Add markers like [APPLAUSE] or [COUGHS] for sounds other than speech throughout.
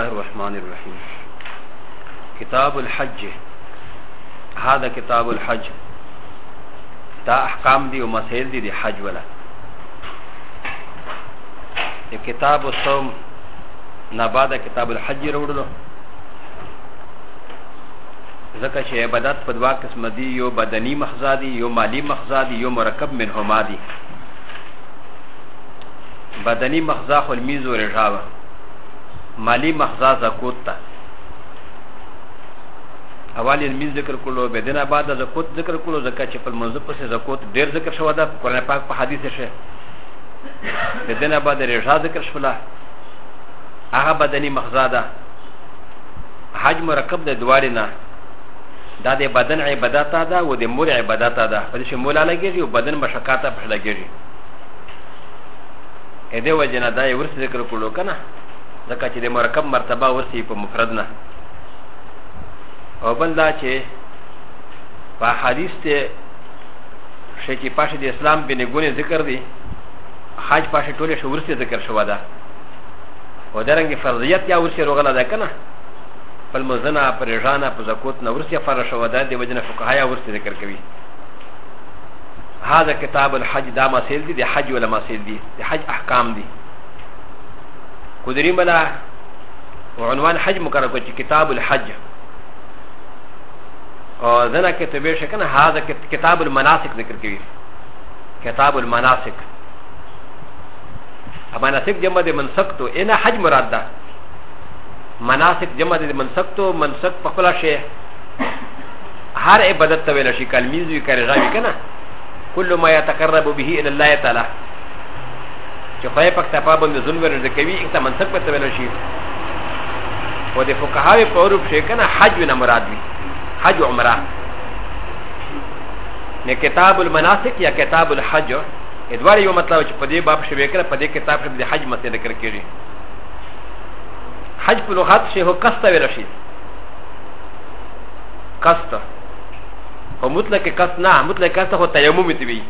الله الرحمن الرحيم كتاب الحج هذا كتاب الحج دا احکام دي او مسائل دي دي حج ولا کتاب الصوم نه بعد کتاب الحج وروړو ځکه چې عبادت په دوا قسم دي یو بدني مخزا دي یو مالی مخزا دي یو مرکب منهما دي بدني مخزا خو المیز او رجاوه مالی محضا زکوت تا اول یې ذکر کولو به دینه بعد زکوت ذکر کولو زکات چې په منځ پسې زکوت ډیر ذکر شو دا قرآن پاک په حدیث شه به دینه بعد رضا ذکر شولا هغه بدني محضا ده حج مرکب د دوارې نه دا د بدن عبادت ده او د مور عبادت ده په دې چې مولا لګیږي او بدن مشقاته په لګیږي اې دې وجنه دا یې ورس ذکر کولو کنه ځکه چې د مرکب مرتبه ورسي په مفرد نه او بل دا چې په حدیث ته شکی پاشه د اسلام بنګونه ذکر دی حج پاشه ټوله شو ورسي ذکر شو ده او درنګ فرضیت یا ورسي روغله ده کنه بل مزنا پر ژانا په زکوت نه ورسي فر شو ده د وجنه فقها یا ورسي ذکر کوي هذا كتاب الحج دا مسائل دي د حج ولا مسائل دي د حج احکام دي قدري منا عنوان حج مقرر كوتي كتاب الحج او دنا كتبه شكن هذا كتاب المناسك ذكر كوي كتاب المناسك اما ناسك جمع دي منسكتو انا حج مراد ده مناسك جمع دي منسكتو منسك فقلا شيء هر عبادت تولا شي كلميز وي كرجا وي كنا كل ما يتقرب به الى الله تعالى چې خدای پاک تپا باندې ظلم ورزده کوي یک ته منطق پته ویل شي خو د فقهاوې په عروف شي که نه حج نه مراد وي حج عمره نه کتاب المناسک یا کتاب الحج ادوار یو مطلب چې په دې باب شوی کړه په دې کتاب کې د حج مسله ذکر کیږي حج په لغت شی هو قصد ویل شي قصد او مطلق قصد نه مطلق قصد هو تیمم دی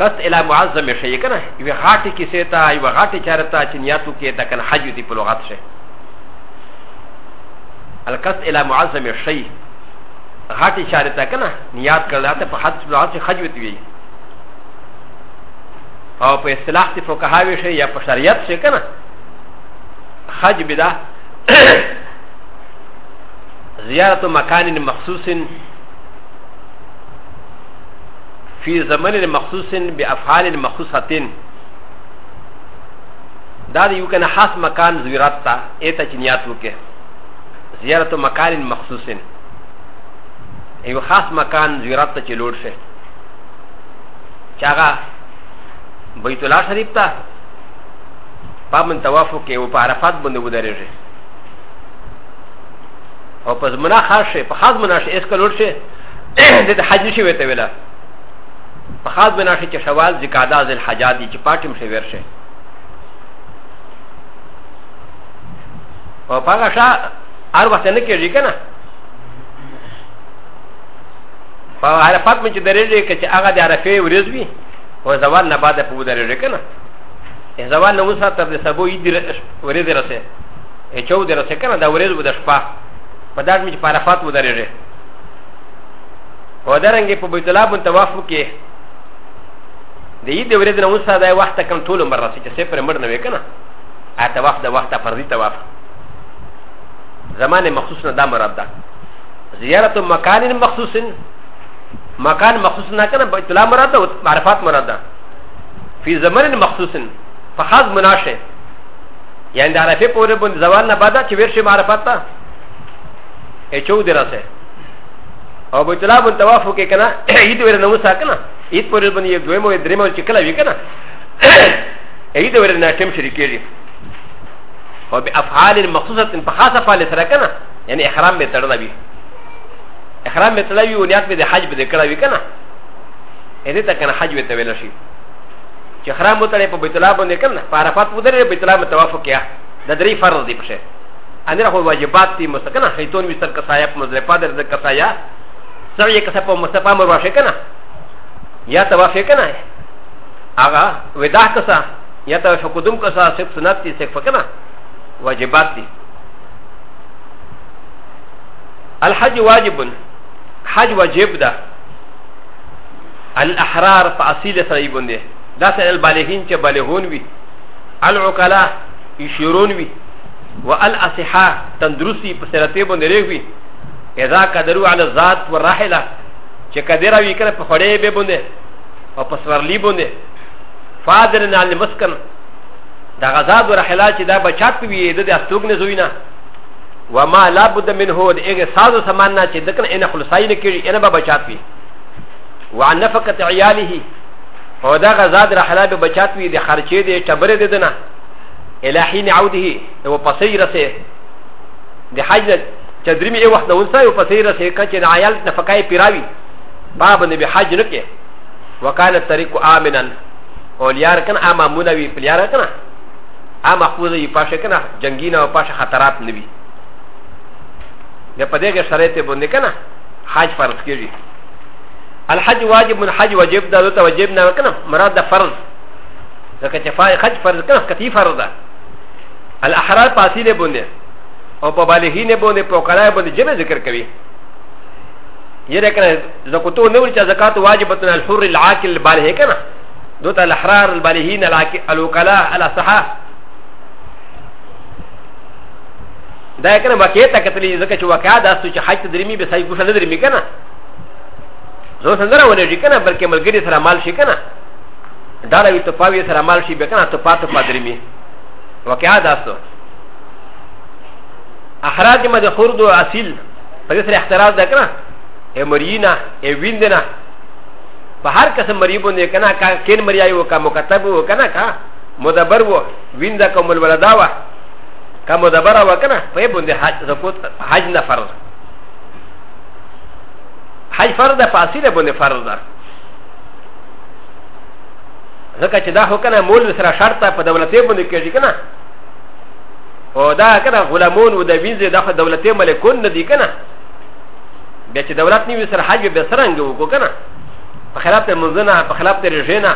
کست الى معظم شي کنه یو غاټي کې سیتا یو غاټي چارتا چنیاتو کې د کن حج دی په لغت شي الکست الى معظم شي غاټي چارتا کنه نیات کړه ته په حج په لغت حج وتی وي او په اصطلاح ته فقهاوی شي یا په شریعت شي کنه حج بدا [COUGHS] زیارت مکان مخصوص في زمن مخصوص بأفعال مخصوصة دا یو کنه خاص مکان زیارت تا ایت چنیات وکه زیارت مکان مخصوص یو خاص مکان زیارت ته چلوړ شه چاغه بیت الله شریف ته پامن طواف کې او په عرفات باندې ودرېږي او په زمنا خاص شه په خاص مناشه اس کلوړ شه [CLEARS THROAT] د حج شي وته ویلا په خاص بنا شي چې شوال زکادا ذل حاجات دي چې پاتم شي ورشه او پاګه شا ار وخت نه کېږي کنه په عرفات مې چې درېږي چې هغه د عرفې ورځ وي او زوال نه بعد په درېږي کنه زوال نه وسه تر د سبو یې ورځ رسې چو درسه کنه دا ورځ د شپه په داس مې چې عرفات ودرېږي و درنګې په بیت الله بن طواف کې د دې د ورځې نه اوسه دا وخت کم ټول عمر راسي چې سفر مړ نه وکنه اته وخت د وخت فرضي طواف زمانه مخصوص نه دا مراد ده زیارت مکان مخصوص مکان مخصوص نه کنه اطلاع مراد ده معرفات مراد ده فی زمان مخصوص فخاص مناشه یعنی د عرفه پورې باندې زوال نه بعد چې ورشي معرفت ته اچو دراسه او بتلا بن طواف وکړه کنه دې ورنه اوسه کنه ا ت پ و ر ز ب ن ي د و ي م و د ر ي م و چې کله وي کنه ا ي د ور نه ټیم شری کېږي او به افعال مخصوصه په خاصه فعال سره کنه یعنی احرام به تړل وي احرام به تړل وي او نیت به د حج به کړه وي کنه ا دې ته کنه حج به تویل شي چې احرام وتړې په بیت الله باندې کنه په عرفات ودرې بیت الله متواف کیا د درې فرض دي پښه ان راخو واجبات دي مستکنه هیتون مستر کسایپ مزرفه در کسایا سر یې کسب مستقام ورشه کنه やたわせかないあが、ウェダーカサ、やたわしょこどんかさ、セプトナティセクファカナ、ワジバティ。アルハジワジブン、ハジワジブダ、アルアハラーパアシレサイブンデ、ダセルバレヒンチェバレホンビ、アルオカラ、イシュロンビ、ワアルアセハ、タンドゥシー、プセラティブンデレビ、エザーカダルアルザーツ、ワラヘラ、چې کدیره وی کنه په خړې به بونده او په سورلی بونده فادر نه ال مسکن دا غزاد ورحلا چې دا بچات وی د استوګ نه زوینه وما لا بد منه د اګه ساز سامان نه چې دکنه ان خلصای نه کیږي ان به بچات وی وعن نفقه عياله او دا غزاد رحلا به بچات وی د خرچې د ټبره د دنه الہین عوده او پسې رسه د حج چدرمی وخت نو سه او پسې رسه کچې د عیال نفقای پیراوی باب نبي حج نكي وكان الطريق آمنا وليار كان آما منوي فليار كان آما خوضة يفاشا كان جنگينا وفاشا خطرات نبي لپا دیگه شرایط بنده کنه حج فرض کیږي الحج واجب من حج واجب دا دوته واجب نه کنه مراد ده فرض ځکه چې حج فرض کنه کتی فرض ده الاحرار پاسیله بنده او په بالغینه بنده په کلای بنده جبه ذکر کوي ي ر ك ن ا زكوتو نوري ت ز ك ا ت واجبة ا ل ح ر العاكل الباليه كنا دوتا الاحرار الباليهين الوكلاء على صحة دا كنا وكيتا كتلي زكاة وكادا سوى حاجة دريمي بسعي كوشا ندريمي كنا زو سندرا ونجي كنا بل كمال غيري سرى مال شي كنا دارا يتفاوي سرى مال شي بكنا تفا تفا دريمي وكادا سوى احراج ما دخور دو اصيل فلسر احتراز دا كنا مرينا اويندنا فهر كسم مريبون دي كنا كين مريا يو كا مكتب و كنا كا مدبر و ويندا كم الولدا و كا مدبر و كنا فيبون دي حج زكوت حج نفر حج فرد فاصله بون فرد ځکه چې دا هو کنه مول سره شرط په دولتي باندې کېږي کنه او دا کنه غلامون و د وینځي د دولتي ملکون نه دي کنه بیا چې دولت نیوي سره حج به سرنګ وکړو کنه په خلاف ته منځنه په خلاف ته رژینا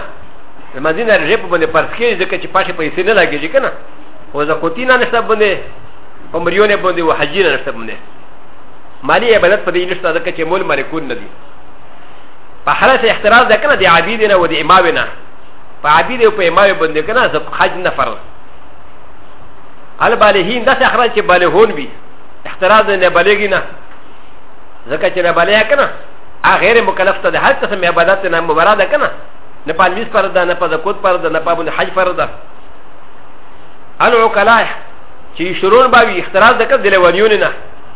مدینه رژې په باندې پرس کې ځکه چې پاشه پیسې نه لګېږي کنه خو زه کوتینا نشته باندې په مریونه باندې او حجینا نشته باندې مالی عبادت په دې نشته ځکه چې مول مالکون نه دي په حالت احتراز ده کنه د عبید نه او د امام نه په عبید او په امام باندې کنه زه حج نه فرض البالهین داسې اخراج چې بالهون وي احتراز نه بلېږي نه ځکه چې ربالیا کنه غیر مکلف ته د هر قسم عبادت نه مبارده کنه نه پالمیز پر ده نه په د کوت پر ده نه په بل حج پر ده العقلاء چې شرور به وي اختراز د کړ د لیوانیون نه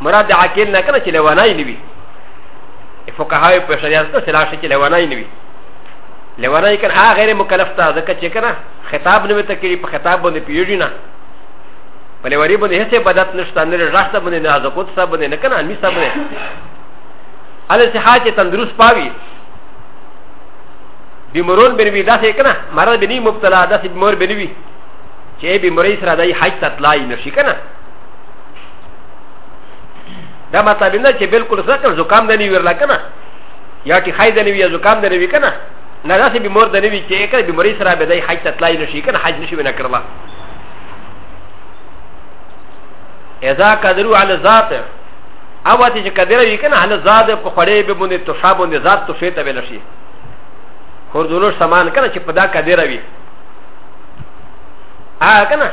مراد د عاقل نه کنه چې لیوانای نه وي فقهای په شریعت کې سلاش چې لیوانای نه وي لیوانای کنه غیر مکلف ته ځکه چې کنه خطاب نه وته کې په خطاب باندې پیوږي نه په لیوانی باندې هیڅ عبادت نشته نه راځه باندې نه ازکوت صاحب باندې نه کنه امي صاحب باندې アレスハチェタンドゥスパビビモロンベビダセケナマラベニモプタラダセビモルベビチェビモレイスラダイハイタトライのシケナダマタビナチェベルコルサカルゾカムデニウェラケナヤキハイデニウィアゾカムデニウィケナならせびもでにびちえかびもりすらべではいたらいのしかはじにしめなければ。えざかでるあれざて。アワティジカデラビキンアナザーデコファレビモネトシャボネザートシェタベラシホドロシャマンカナチパダカデラビアカナ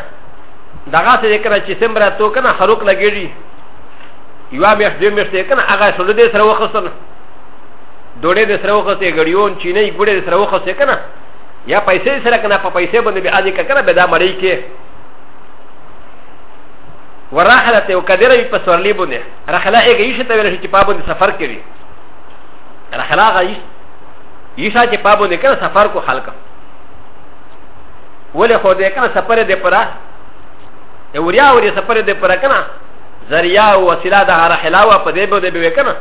ダガセデカナチセンブラトカナハロクラゲリユアミアスデュメステカナアガシュルデスラウォーソンドレデスラウォーソンガリオンチネイグレデスラウォーソンカナやパイセンセラカナパパイセブンデビアディカカナベダマリケ ورحلت او کدره وی په سورلی باندې رحله هغه یې ته ویل چې په باندې سفر کوي رحله هغه یې یې چې په باندې کړه سفر کو خلق ولې خو دې کنه سفر دې پرا اوریا اوریا سفر دې پرا کنه ذریعہ او وسیله د رحله وا په دې باندې به کنه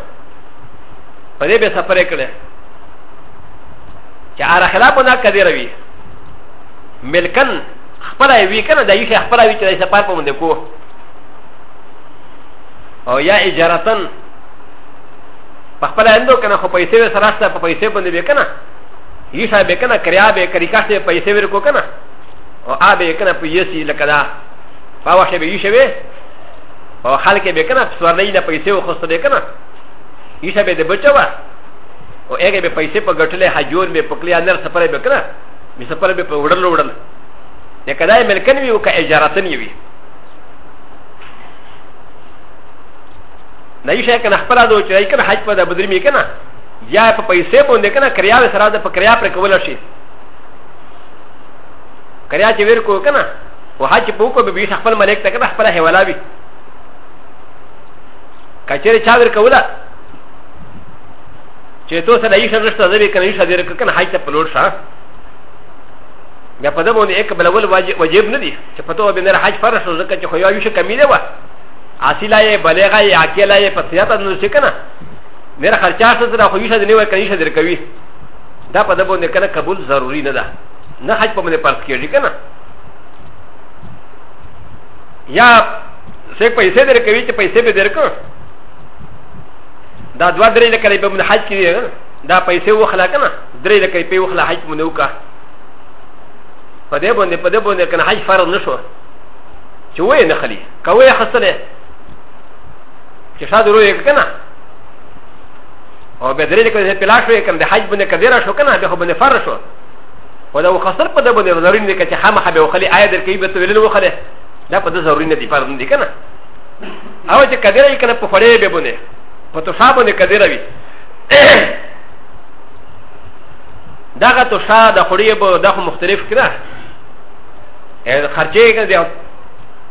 په دې به سفر کړه چې رحله په دا کدره وی ملکن خپل وی کنه د یې خپل وی چې سفر په باندې کوو او یا اجارتن په خپل اندو کنه خو پیسې سره سره په پیسې باندې وکنه یشا به کنه کریا به کریکا ته پیسې ورکو کنه او ا به کنه پیسې لکه دا پاوښه به یشه به او خلک به کنه سورلې نه پیسې وخسته به کنه یشا به د بچوا او هغه به پیسې په ګټلې حجون به پکلیا نر سفر به کنه می سفر به په وړل وړل نه کدای ملکن وی او که اجارتن وی なにしゃかなはらどちらいかなはじぱだぶりみかなやぱぱいせぼんでかなかやさらだぱかやぱかわらしかやちべるこかなわはちぽこべびしゃぱまれたかなはらへわらびかちれちゃべるかわらちとさらいしゃらしたぜびかにしゃべるかなはいたぷろしゃやぱだもんでえかばらわじゅうなりちゃぱとべならはじぱらしゃかちほやゆしゃかみれわ عسیلا یې بلیغه یې عاقله یې په سیاست نه شي کنه ډېر خرچا څه سره خو یې شه نه وای کني شه در کوي دا په دبو نه کنه قبول ضروری نه ده نه حج په باندې پرځ کېږي کنه یا څه پیسې در کوي چې پیسې به در کو دا دوه درې لکه په من حج کې دا پیسې وخلا کنه درې لکه په وخلا حج مونږ وکړه په دې باندې په دې باندې کنه حج فرض نشو چې وې نه خلی کوي خسته چې شاد روي کنه او به درې کې پلا شو کنه د حج باندې کډیرا شو کنه به خو باندې فر شو خو دا خسر په ده باندې ضروري نه کې چې خامخ به وخلي آی در کې به تو ویل وخلي دا په ده ضروري نه دی فرض نه دی کنه او چې کډیرا یې کنه په فړې به باندې په تو شاب باندې کډیرا وي داغه تو شاد د خوري به دا خو مختلف کړه خرچه کې دی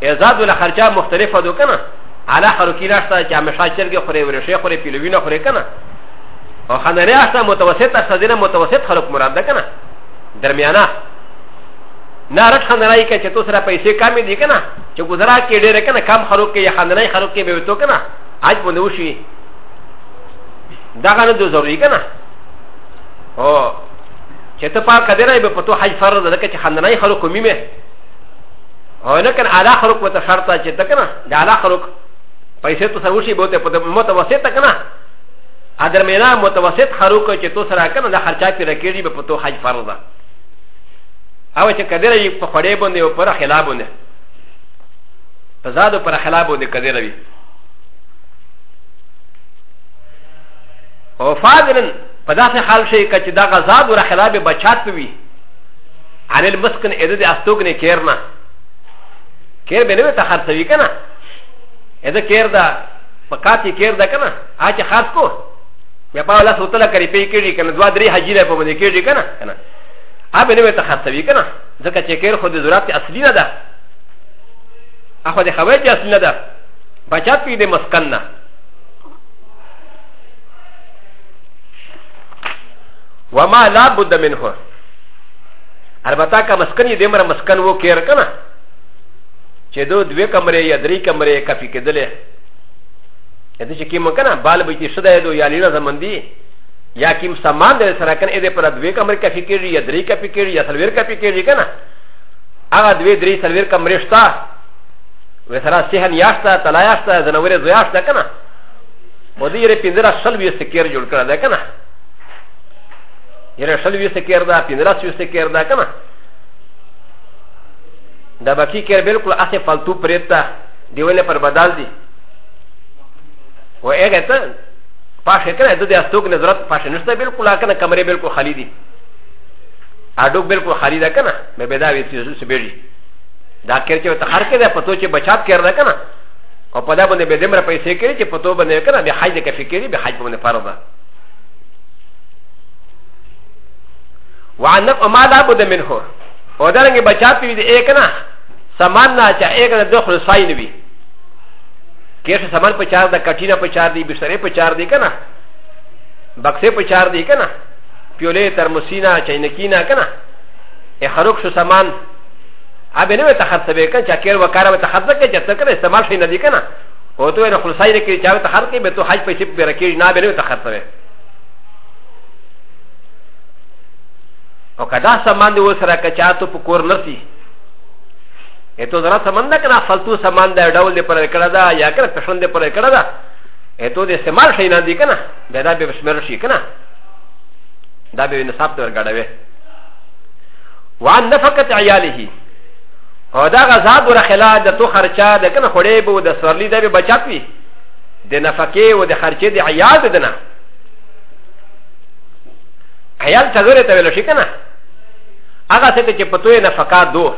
ازاد ولا خرچه مختلفه دو کنه على حركي راشتا كي مشاكل كي خوري ورشي خوري بيلوين خوري كنا وخنري راشتا متوسط أشتادين متوسط خلق مراد ده كنا درميانا نارك خنراي كي چتو سرا پیسے کامی دی کنا چو گزرا کی ډیر کنا کم خروق کی خنراي خروق کی بیوتو کنا اج بندوشی دغه نه ضروری کنا او چې ته پاک کډره به پتو حج فرض ده چې خندنای خلق کومې مه او نه کن اعلی خلق وته شرط چې ته کنه د اعلی خلق پیسې تو سره وشي بوته په متوسط کنه اگر مینا متوسط خروق چې تو سره کنه د خرچا کې رکیږي په تو حج فرض ده او چې کډیر یې په خړې باندې او پر خلاف باندې په زادو پر خلاف باندې کډیر وي او فاضلن په داسې حال شي چې دا غزاد او خلاف بچات وي علی المسکن اذا د استوګنه کېرنا کېر به نه ته خرڅوي کنه ا ذ ا كير دا فقاتي كير دا كنا آج خاص كو يا باولا سوتلا كري بي كيري كنا دوا دري حجي لا بمن كيري كنا كنا ابي نمت خاص بي كنا ذكا كير خود زرات اصلي ندا اخو دي خوي اصلي ندا بچات بي دي مسكننا وما لا بد منه البته كمسكن يدمر مسكن وكير كنا چې دو دوه کمرې یا درې کمرې کافي کېدلې اته چې کیم کنه بال به چې شدا دو یا لینا زمندي یا کیم سامان دې سره کنه دې پر دوه کمرې کافي کېږي یا درې کافي کېږي یا سلویر کافي کېږي کنه هغه دوه درې سلویر کمرې شتا و سره سهن یاشتا تلا یاشتا زنورې زیاشتا کنه و دې رې پندرا شل وی سکیر جوړ کړه ده کنه یره شل وی سکیر دا پندرا سوي سکیر دا کنه ダバキキャベルクアセファルトプレタディウェネパバダルディウエゲタパシェケナドディアストグネズラパシェネスタベルクラカナカメベルクハリディアドベルクハリダカナメベダビツユスベリダケチョウタハケダパトチバチャケラカナオパダボネベデムラパイセケチパトバネカナビハイデカフィケリビハイボネパラダ وعن نقم ما لا بد منه و د ر ن ګ بچا پی د ایک نه سامان نه چا ایک نه دخل ساين وی کیسه سامان په چار د کټینا په چار دی بسترې په چار دی کنه بکسې په چار دی کنه پیولې ترمسینا چینکینا کنه ا خروق شو سامان ا به نه ته خرڅوي کنه چا کېر وکاره ته خرڅ کې چته کنه استعمال شي نه دی کنه او ته نه خلصای نه کې چا ته خرڅ کې به ته حج په چپ به رکې نه به نه ته خرڅوي او کدا سامان دی وسره کچاتو په کور نسی اته زرا سامان نه کنه فالتو سامان دی ډول دی پر کړه دا یا کنه پښون دی پر کړه دا اته دې استعمال شي نه دی کنه به دا به بسمر شي کنه دا به نصاب ته ورګړوي وان نفقت عیاله او دا غذاب ورخلا د تو خرچا د کنه خړې بو د سرلی د به بچت وی د نفقه او د خرچې د عیال دنه عیال څنګه ته ویل شي کنه هغه څه چې پتوې نه فقاد دو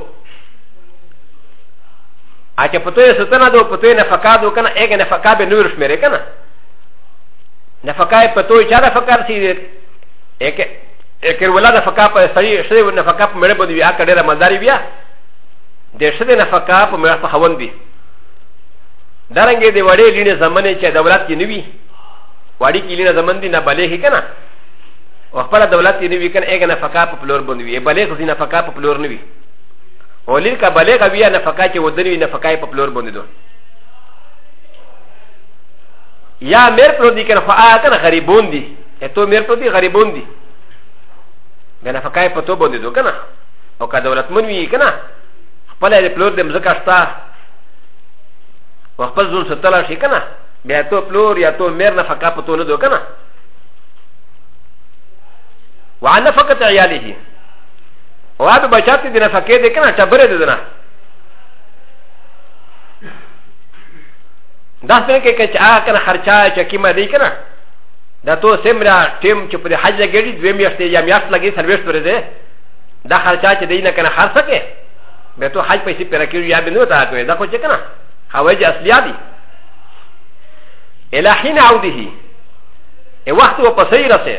ا چې پتوې ستنه دو پتوې نه فقاد دو کنه اګه نه فقاد به نور شمره کنه نه فقای پتوې چا نه فقار سي اګه اګه ولا نه فقا په سړي شری نه فقا په مړ باندې بیا کډه رمضان بیا د شری نه فقا په مړ په خوند دي درنګې دی وړې لینې زمانه چې دولت کې نوي وړې کې لینې زمانه دي نه بلې کې کنه و خپل دولت یې نوي کنه اګه نفقه په پلور باندې وي بلغ زی نفقه په پلور نه وي ولین کا بلغ بیا نفقه چې ودنوي نفقه په پلور باندې دو یا میر پرو دی کنه خو آ کنه غریبون دي ته میر پرو دی غریبون دي به نفقه په تو باندې دو کنه او کا دولت مون وي کنه خپل یې پلور دې مزکه شتا و خپل ځون ستلا شي کنه بیا ته پلور یا ته میر نفقه په تو نه دو کنه وعن نفقة عياله وهذا بشرط دي نفقه دي كنا تبره دي دنا داس دي كي كچا كنا خرچا چكيما دي كنا دا تو سمرا تيم چ پر حج گڑی دویم یفتے یا میاس لگی سروس پر دے دا خرچا چ دی نہ کنا خر سکے بے تو حج پیسے پر کیو یا بنو تا کو دا کو چکنا حوج اصلیا دی الہین عودہ اے وقت و پسے رسے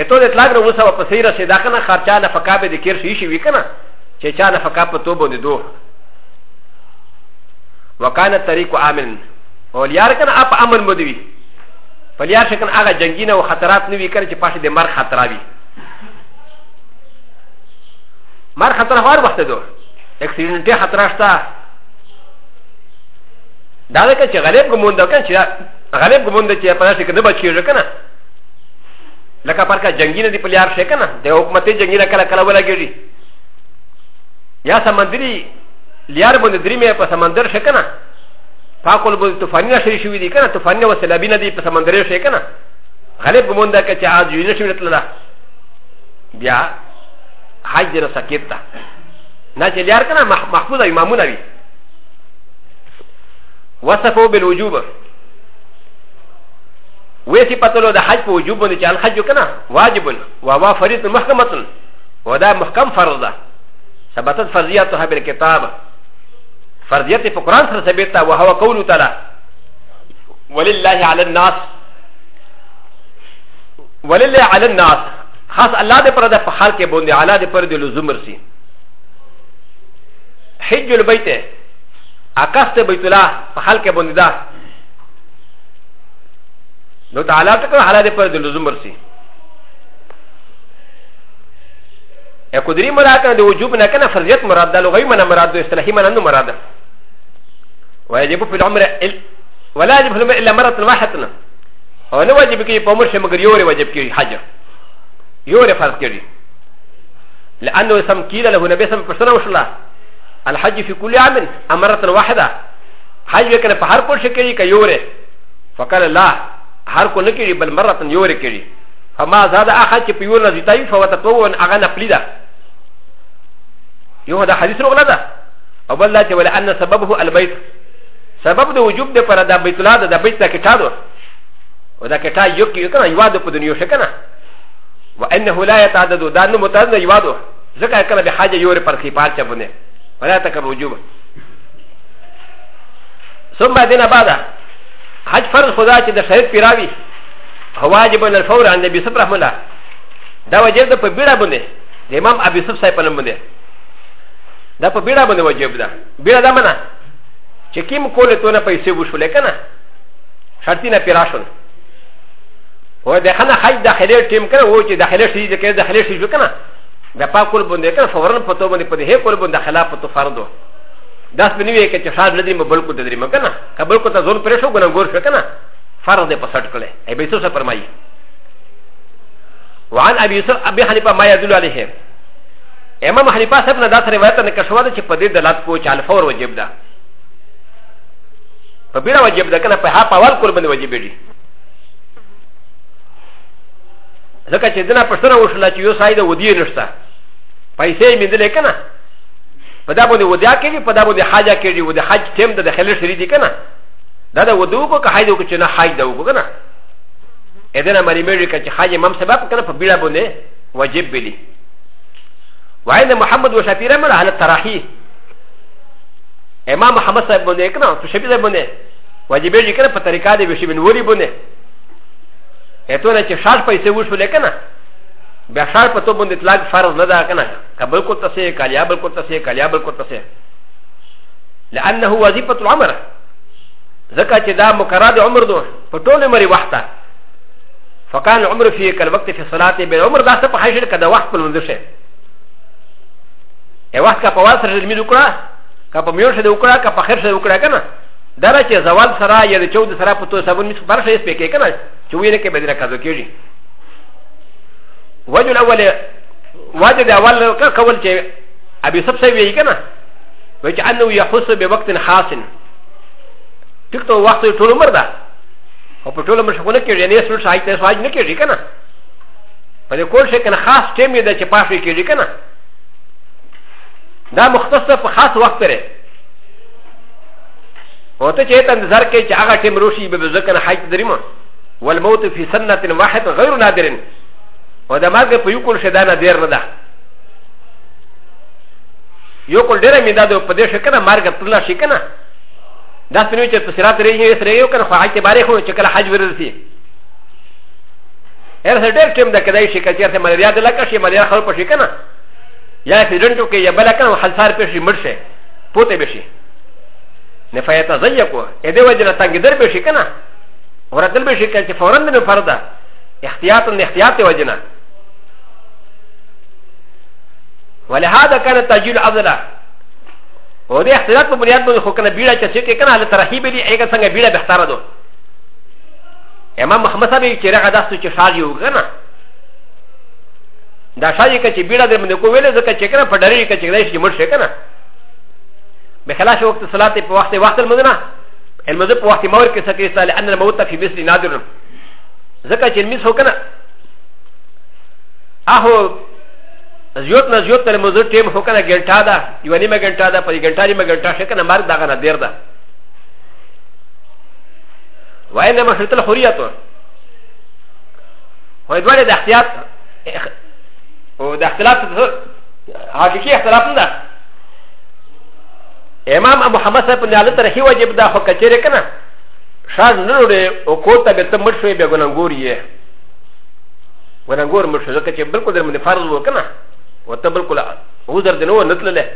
ا ت و د ا ت ل ا ق ر و س ا و ق س ي ر ا س د ا ك ن ا خ ا ر ج ا ن ف ق ا ب د ك ي ر ش ي ش ي و ي ك ن ا ش ي ش ا ن ف ق ا ب ت و ب و د دو وكان الطريق امن و ل ي ا ر ك ن ا ا ب امن مدوي ف ل ي ا ر ش ك ن ا غ ا جنجينا و خطرات نوي كان ش ي ش د مر خطراوي مر خطر هار وقت دو اكسيدنت خطراشتا دا لکه چې غریب ګموند کان چې غریب ګموند چې په تاسو کې نه بچیږي کنه لك ا جنجين دي بليار شكنا دي حكمتي جنجين كلا كلا ولا جيري يا سمندري ليار بند دريمي پا سمندر شكنا فاقل بند تفانينا شري شوي دي كنا تفانينا وسلابينا دي پا سمندر شكنا غالب بموندا كچه آج يونيش ورطلنا بيا حاج دينا ساكيت تا نا چه ليار كنا محفوظا امامونا بي وصفو بالوجوب و ي س ي ب ت ل و د حج ب وجوب ن ج ا ن حج كنا واجب و هو فريد محكمة و د ا محكم فرض ثبتت فرضياتها بالكتاب فرضيات في القران ثبتها وهو قول تعالى ولله على الناس ولله على الناس خاص الله د پرده په حال کې بوندي الله د پرده لزوم رسي حج البيت اکست بیت الله په حال کې بوندي ده نو تعالی تک حالا دے پر لزوم ورسی ا ل ح قدری مراد ي وجوب نہ کنا فرضیت مراد دا لغوی من مراد دے اصطلاحی من مراد واجب فی العمر ولا يجب في العمر الا مرة واحدة او نو واجب کی عمر سے مگر یوری واجب کی حج یوری فرض کی لانه سم کیلا له نبی سم پرسنا وشلا الحج في كل عام امرات واحدة حج يكن په هر پوش کی کی فقال الله هر کو نکړي بل مرتن یو رکړي اما زاد اخا چې په یو نه زیتای فوت په ون هغه نه پلیدا یو دا حدیث روغلا ده او بل چې ولا ان سببه البيت سبب د وجوب د پر د بیت الله د بیت تک چادو او دا کټا یو کې کنه یو د په دنیا شکنه وانه لا يتعدد دا نه متعدد یو دو ځکه کله به حاجه یو پر کې پات چبونه ولا تک وجوب ثم بعدين بعده حج فرض خدا چې د شهید پیراوي واجب الفور عن نبی صلی الله علیه دا واجب ده په بیړه باندې د امام ابي صف صاحب په نوم باندې دا په بیړه باندې واجب ده بیړه ده منه چې کیم کوله ته نه پیسې وشولې کنه شرطی نه پیراشون و د خنه حج داخلي ټیم کنه و چې داخلي شي د کې داخلي شي کنه د پاکول باندې کنه فورن پتو باندې په دې کول باندې خلاف تو فرض ダスミニウエケチャーレディムボルコデリマガナ、カボルコタゾンプレションゴンゴルシャカナ、ファラデパサクレ、エビソサパマイ。ワンアビソアビハリパマヤドゥラリヘム。エママハリパサプナダサレワタネカシュワデチパディダラコチアルフォーワジブダ。パビラワジブダカナパハパワーコルバンワジブリ。だから、私はそれを知らないというサイドを言うのさ。パイセイミンデレカナ。パダボディウディアケリ、パダボディハジャケリウディハジテムダデヘルシリディケナ。ダダウドウコカハイドウチナハイドウコガナ。エデナマリメリカチハジマムセバプカナパビラボネ、ワジビリ。ワイナムハマドウシャピラマラハラタラヒ。エマムハマサボネケナ、トシャピラボネ、ワジビリケナパタリカディウシビンウリボネ。エトナチシャーパイセウシュレケナ。ا ش ا ر پ ت و ب ن د ت ل ا ق فرض ندى كنا كبل كنت سي كاليا بل كنت سي كاليا بل كنت سي ل أ ن ه و ظ ي ف ة العمر زكا تدا مكراد عمر دو فتولي مري وحده فكان العمر في كالوقت في الصلاه بين عمر دا سبع حجر كدا وقت بالمدرسه ا وقت كفواسر الميلوكرا كفميوش دوكرا كفخرش دوكرا كنا دارا تزوال سرا يلتشو سرا فتو سبون مسبرشه سبكي كنا شويه كبدرا كازوكيجي وجل اول وجد اول كول شيء ابي سب سيبي كنا وجعله يحس بوقت خاص تكتب وقت طول عمر ده او په ټول عمر شکونه کېږي نه سل شایته سواج نه کېږي کنه په دې کول شي کنه خاص ټیم دی چې پاسې کېږي کنه دا مختص په خاص وخت لري او ته چې ته انتظار کوي چې هغه ټیم روشي به ځکه نه حج دریم والموت في سنة واحد غير نادر و د مارګ په یو کول شدا نه ډیر نه ده یو کول ډیر می دا د په دې شي کنه مارګ پر لا شي کنه دا څنګه چې په سرات ریږي سره یو کنه خو هغه باره خو چې کله حج ورسي هر څه ډیر ټیم ده کدی شي کچې ته ملاریا د لکه شي ملاریا خل په شي کنه یا اکسیډنټ وکي یا بل کنه حلسار په شي مرشه پوته به شي نفایت زیکو ا دې وجه نه تنګ در به شي کنه ورته به شي کچې فورن نه فردا احتیاطن احتیاط وجه نه ولهذا كان تجيل عبدنا ودي اختلاف بنيات من خوكنا بيرا تشيك كان على ترحيب لي ايغا سنگ بيرا بختار دو امام محمد صاحب چرا غدا سو چ شاج یو غنا دا شاج ک چ بيرا در من کو ویل زکه چ کنه پډری ک چ دای شي مر شي کنه بخلاف وقت صلات په وخت وخت المدنا المذ په وخت مور کې سکه استال ان الموت في مثل نادر زکه چ مس هو کنه اهو زیوت نه زیوت نه مزور ټیم هو کنه ګنټا دا یو نیمه ګنټا دا په ګنټا نیمه ګنټا شي کنه مرګ دا کنه ډیر دا وای نه مشرت الحریات هو دوی د احتیاط او د اختلاف حقیقي اختلاف نه امام ابو محمد صاحب نه علت رہی واجب دا خو کچره کنه شاز نه وړي او کوته به تمړ شوی به ګنګوري ګنګور مشه ځکه چې بالکل در باندې فرض وکنه و ت ب ل ك ل و ز ر د ن و ن ت ل ل ه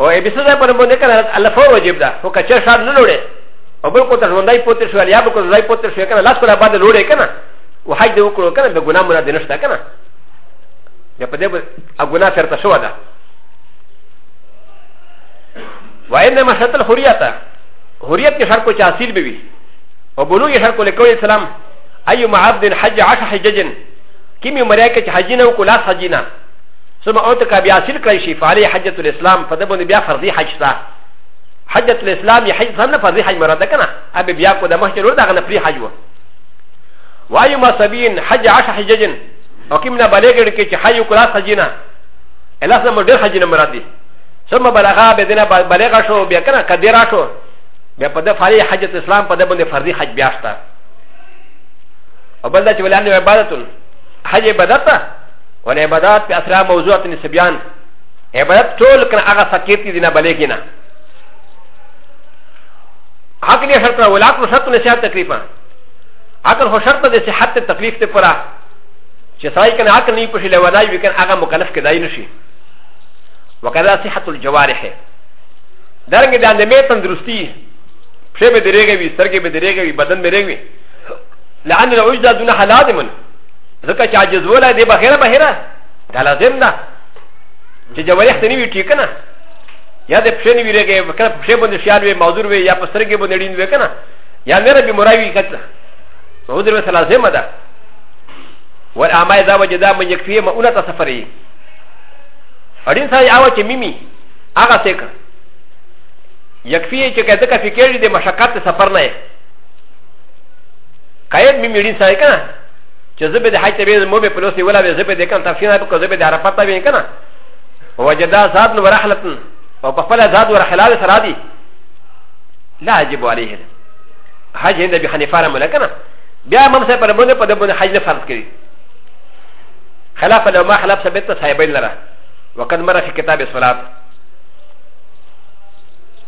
و ا ب ي س د ا ب ر م و ن ك ن ا ل ف و ر و ج ب د ا و ك ا ش ا ر ن ل و ر ي و ب ل ك و ت ر و ن د ا ي ب و ت ر ش و ا ل ي ا ب ك و ت ر ن د ا ي ب و ت ر ش و ا ك ن ا ل ا س ك ر ا ب ا د ل و ر ي ك ن ا و ح ج د و ك ر و ك ن ا ب ج و ن ا م ن ا د ن ش ت ا ك ن ا ي ا ب د ي ب ا ج و ن ا ف ر ت ش و ا د ا و إ ن م ا ش ت ل ح ر ي ت ا ح ر ي ت ك ش ا ر ك و ش ا س ي ل ب ي و ب ل و ي ش ا ر ك و ل ك و ي س ل ا م أ ي م ع ب د ن حج عشر حججن キミマレケチハジナウコラサジナ。そのオトカビアシルクラシファレハジャトルイスラム、ファデボニビアファディハジタ。ハジャトルイスラム、ハジタナファディハジマラダカナ、アビビアコダマシュロダガナプリハジュウ。ワユマサビン、ハジャアシャハジャジン、オキミナバレケチハユコラサジナ。エラスナムデルハジナマラディ。そのバラハベデナバレガショウ、ビアカナカデラショウ。ビアパデファレハジャトルイスラム、ファデボニファディハジビアスタ。オバダチウランのバラトル。حج عبادت ته ولا عبادت په اسرا موضوع ته نسبيان عبادت ټول کنه هغه سکیت دي نه بلې کنه حق دې شرط ولا کو شرط نه صحت تکلیفا عقل هو شرط دې صحت تکلیف ته پرا چې سای کنه عقل نه پښې لولای وکړ هغه مکلف کدای نشي وکذا صحت الجوارح درنګ دې اندمه تندرستی پښې به درېږي وي سرګې به درېږي بدن به درېږي لعن العجزة دون حلال منه ځکه چې عجز ولا دی بخیره بخیره دا لازم ده چې جوارح ته نه وي ټیک نه یا د پښې نه وي لګې کله پښې باندې شیان وي معذور وي یا په سترګې باندې ډین وي کنه یا نه ربي مراوي کته نو در وسه لازم ده والعمای دا وجه دا من یکفیه مؤونه ته سفرې اړین سره یاو چې میمی هغه څه کړ یکفیه چې کده کا فکر دې مشقت سفر نه کایې میمی اړین سره کنه چې زه به د حج تبیز مو به پلوسی ولا به زه به د کم تفسیر به کو زه به د عرفات تبین کنه وجدا زاد و رحلتن او په خپل زاد و رحلال سره دی لا عجب علیه حج هند به حنیفه را مولا کنه بیا مم سره پر باندې په دبن حج نه فرض کړي خلاف لو ما خلاف ثبت صاحبین لره وقد مر فی کتاب الصلاه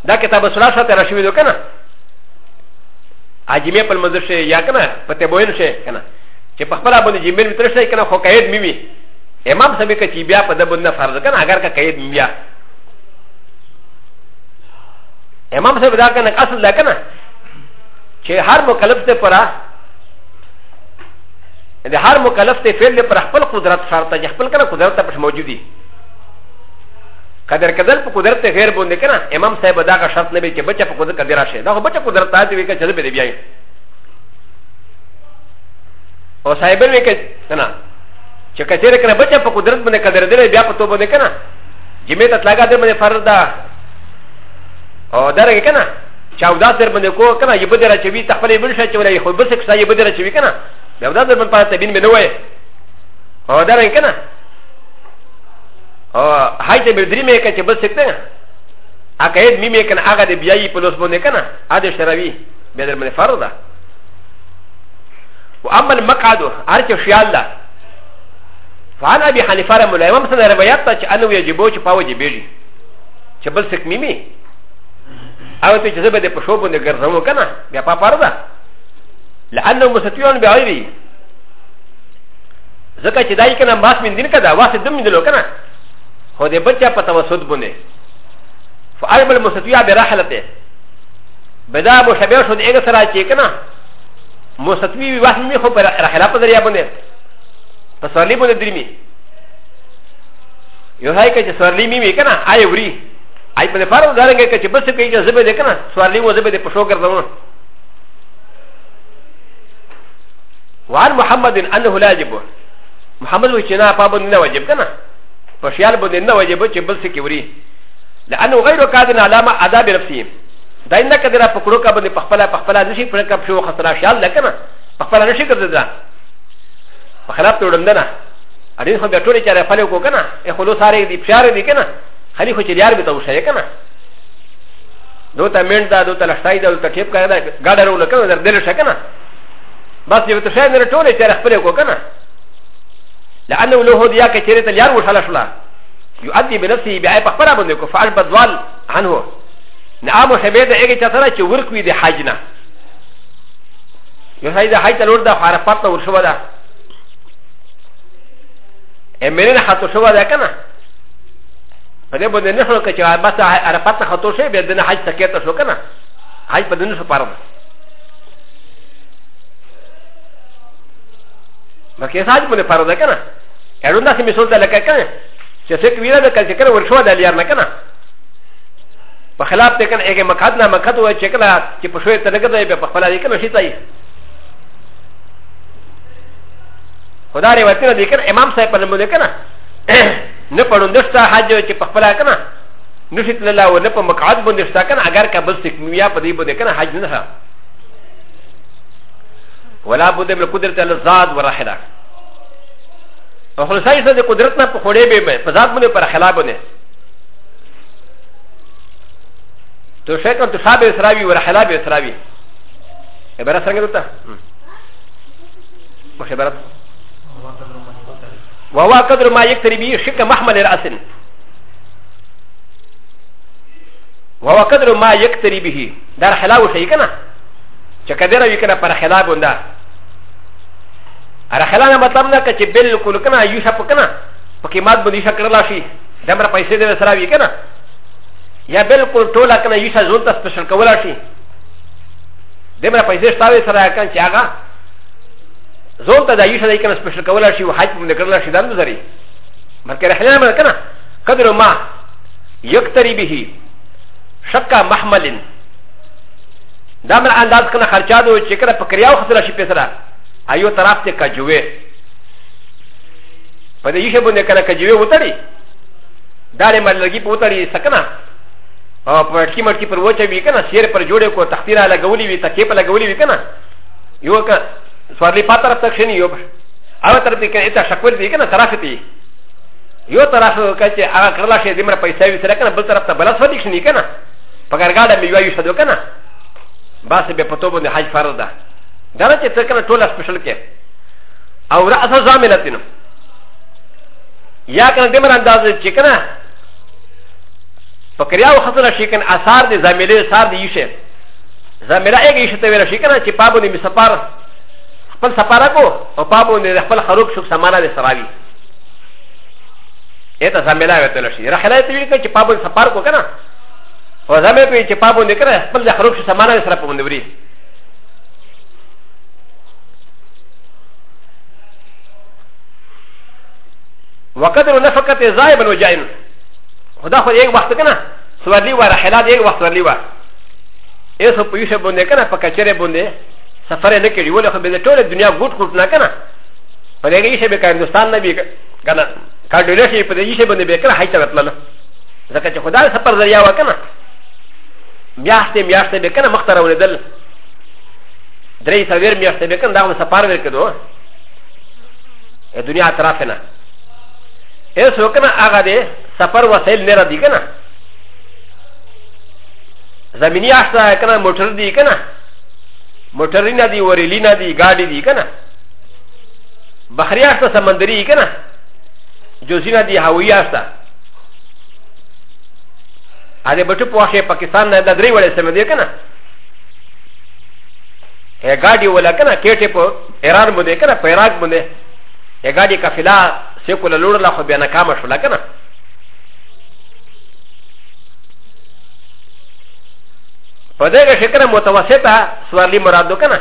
دا کتاب الصلاه سره راشوي دو کنه عجیب په مزه شي یا کنه په تبوین شي کنه چې په خپل باندې جمعې متر شي کنه خو قید میوي امام سمې کچې بیا په دبن نه فرض کنه اگر کا قید بیا امام سمې دا کنه اصل ده کنه چې هر مکلف ته پرا د هر مکلف ته فعل پر خپل قدرت شرط ته خپل کنه قدرت ته پښ موجودي قدر قدر په قدرت ته غیر باندې کنه امام صاحب دا کا شرط نه به چې بچا په قدرت قدر راشي دا بچا قدرت ته دی چې به دی بیاي او سایبر وی کنه چې کچېره کنه بچا په قدرت باندې قدر دې بیا په توبه نه کنه جمعې ته تلاګه دې باندې فرض ده او درګه کنه چاودا سر باندې کو کنه یبه دې راچوي تخپلې بل شې چې ولې خو بس کسا یبه دې راچوي کنه بیا دا در باندې پاتې بین منو وای او درګه کنه او هاي ته بدري مې کچې بس کته اکه دې مې کنه هغه دې بیاي په لوس باندې کنه اده شروي بیا در باندې فرض ده واما المقعد ارك شيالا فعن ابي حنيفه رحمه الله امام سنه روايات انه يجب ان يقوم بيجي شبل سكميمي او تجذب د پښو باندې ګرځاو کنه بیا په پردا لانه مستيون به ايري ځکه چې دای کنه ماس من دین کدا واسه دم دلو کنه خو دې بچا په توسط باندې فعلم المستيا برحلته بدا مشابه شو دغه سره چې کنه م س ت و ي و ا ح م ي خ و ب ر ح ل ا ب د ر ي ا ب ن د ف س و ر ل ي ب ن د ر ي م ي ي و ه ا ي ك ا ج س و ر ل ي م ي م ي ك ن ا ا ي و ر ي ا ي ب ن ف ا ر و د ا ر ن ج ك ا ج ب س ك ي ج ز ب د ك ن ا س و ر ل ي و ز ب د ب ش و ك ر د و ن وعن محمد أ ن ه لا يجب محمد و ش ن ا ف ا ب ن ا وجب كنا فشيال ب ن ا وجب ج ب س ك ي و ر ي ل أ ن ه غير قادر علامه اداب نفسه ダイナカデラポクロカブネパパラパパラニシプレカプシューハサラシャーラカナパパラニシカデザパハラプロンダナアリンホベトリチャラファレコカナエホロサレディピアレディケナハリホチリアルビトウシェケナドタメンダドタラサイダドタケプカダガダロウカナデルシェケナバスヨトシェネルトリチャラファレコカナランドウロホディアケチェレタリアウシャラシュラ يؤدي بنفسه بأي بحبرة منك فعل بدوال عنه なもしべでえげちゃたらちゅうくいではじな。よさいではいたろだ、はらぱたうしわだ。えめれはとしわだかな。パデボでねほかちゃばたあらぱたはとしべでなはじたけたしょかな。はいぱでねそぱらな。マケサジもでパラだかな。やるなしみそだらかかな。じゃせきみらだかじかな、うしわだりやなかな。په خلاف ته کنه هغه مکات نه مکات وای چې کله چې په شوې ته لګځي به په خپل دې کنه شي تای خدا دې وته دې کنه امام صاحب په نوم کنه نه پړوندستا حج چې په خپل کنه نشي تللا او نه په مکات باندې ستا کنه اگر کا بس تکمیه په دې باندې کنه حج نه ولا بده من قدرت الزاد ورحله په خلاصې د قدرت نه په خړې به په ذات باندې پر خلاف باندې とシェクトサビスラビウラハラビスラビエバラサングルタマシェバラワワカドルマイクリビシェカマハマレラセンワワカドルマイクリビヒダラハラウシェイカナチェカデラウィカナパラハラボンダアラハラナマタムナカチベルコルカナユシャポカナパキマッドリシャカラシダマラパイセデラサラビカナ یا بالکل ټوله کنه یو څه ځون ته سپیشل کولا شي دمره پیسې شتاوې سره کان چې هغه ځون ته دا یو څه کنه سپیشل کولا شي او حج مونږ کړل شي دند زری مرکه رحلانه مر کنه قدر ما یکتری به شکا محملن دا مر انداز کنه خرچا دو چې کنه پکریاو خطر شي پیسره ایو طرف ته کجوې په دې یو څه باندې کنه کجوې وتړي دا لري مرلګي پوتړي سکنه او په کې مرکی پر وچه وی کنه شیر پر جوړه کو تختیره لګولې وی تکې په لګولې وی کنه یو ک سوارلی پاتر تک شنی یو هغه تر دې کې ته شکول دی کنه طرف ته یو طرف کچه هغه کرلا شه دمر پیسې وی سره کنه بل طرف ته بلس ودی شنی کنه په ګرګاډه می وایو شدو کنه باسه به پتو باندې حج فرض ده دا نه چې ته کنه ټول سپیشل کې او راځه ځاملتینو یا کنه دمر انداز چې کنه ファクリアウハトラシーケンアサーディザミレーサーディーシェザミラエギシェテベラシーケンチパブニミサパーパンサパラコオパブニレファルハロクシュクサマラディサラビエタザミラエテラシーラヘラエティケチパブニサパーコケナファザメピチパブニケナファルハロクシュサマラディサラポンデブリウォカドルネファカテザイブンウジャイン و دا خو یک وخت کنه سورلی و رحلات یک وخت سورلی و ایسو پیوش بنده کنه پا کچره بنده سفر نکری ولی خو بده طول دنیا گوت خورت نکنه پا دیگه ایشه بکر اندوستان نبی کنه کاردولشی پا دیگه ایشه بنده بکره حیط رتلنه ځکه چې خدای سفر ذریعہ وکنه میاشتې میاشتې به کنه مختره ولیدل درې سویر میاشتې به کنه دا سفر ورکړو د دنیا اطراف نه ا س و ك ن ا أ غ ا د ي سفر وسائل نرى دي كنا زميني عشتا كنا موتر دي كنا موترين دي وريلين دي غادي دي كنا بحري عشتا سمندري كنا جوزين دي هاوي عشتا هذا بطو پوشي پاكستان دا دري ولا سمندر كنا غادي ولا كنا كيتي پو ايران بنده كنا پا عراق بنده غادي كفلا س ي ك و ل ا لورا لحو بيانا كاما شو لكنا فدغه شكرا متوسطه سوالي مرادو كنا